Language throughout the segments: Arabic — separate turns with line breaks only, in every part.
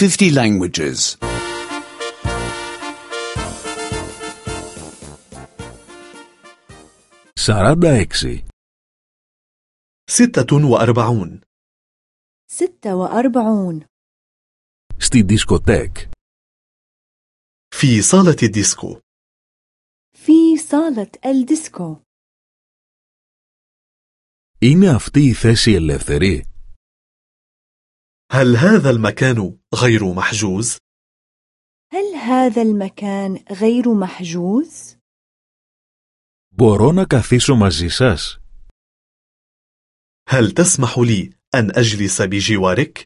50 languages.
46
ستة وأربعون
ستة وأربعون
Στη δισκοτέκ.
في صالة الديسكو
في صالة الديسكو
Είναι αυτή η θέση ελεύθερη?
هل هذا المكان غير محجوز؟
هل هذا المكان غير محجوز؟
Μπορώ να καθίσω μαζί σας?
هل تسمح لي أن أجلس بجوارك؟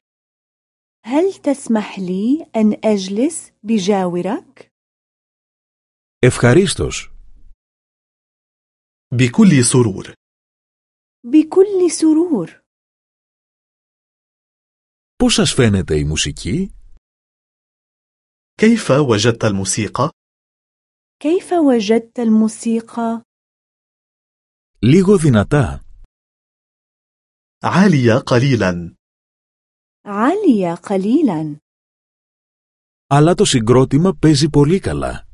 هل تسمح لي أن أجلس بجاورك؟
Ευχαρίστως.
بكل سرور
بكل سرور
Πώς σας φαίνεται η μουσική?
كيف وجدت الموسيقى؟
كيف وجدت الموسيقى؟
Λίγο δυνατά.
عالية قليلا
عالية قليلا
Αλλά το συγκρότημα παίζει πολύ καλά.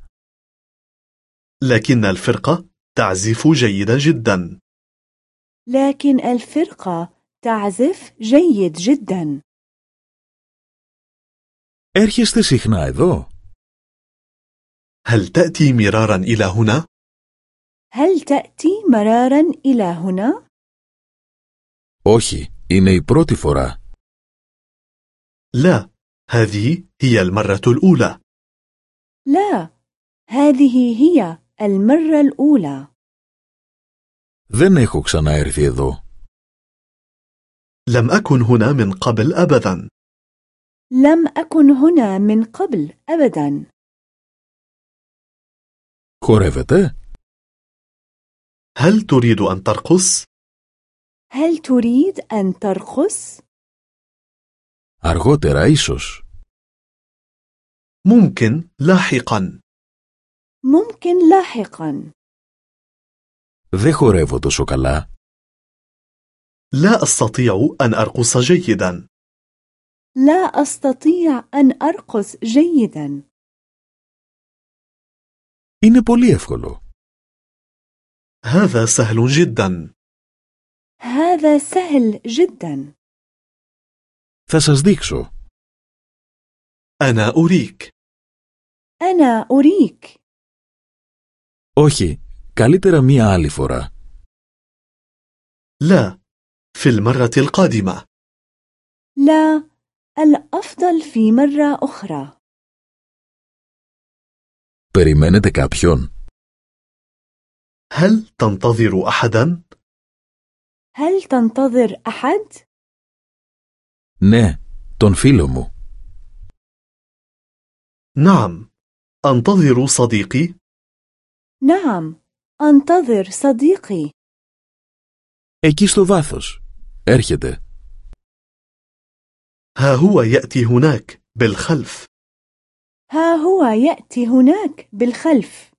لكن الفرقة تعزف جيدا جدا
لكن الفرقة تعزف جيد جدا
Έρχεστε συχνά εδώ?
هل تأتي مرارا إلى هنا؟
هل تأتي مرارا إلى هنا؟
Όχι, είναι η πρώτη φορά.
لا هذه هي المرة الأولى
لا هذه هي المرة الأولى
Δεν έχω ξαναέρθει εδώ.
لم أكن هنا من قبل أبدا
لم أكن هنا من قبل أبدا
Χορεύετε?
هل تريد أن ترقص؟
هل تريد أن ترقص؟
Αργότερα ίσως.
ممكن لاحقا
ممكن لاحقا
Δεν χορεύω τόσο καλά.
لا أستطيع أن أرقص جيدا
لا أستطيع أن أرقص جيدا
Είναι πολύ εύκολο.
هذا سهل جدا
هذا سهل جدا
Θα σας δείξω.
أنا أريك
أنا أريك
Όχι, καλύτερα μία άλλη φορά.
لا في المرة القادمة
لا الأفضل في مرة أخرى
Περιμένετε κάποιον?
هل تنتظر أحدا؟
هل تنتظر أحد؟
Ναι, τον φίλο μου.
نعم أنتظر صديقي
نعم أنتظر صديقي
Εκεί στο βάθος. Έρχεται.
ها هو يأتي هناك بالخلف.
ها هو يأتي هناك بالخلف.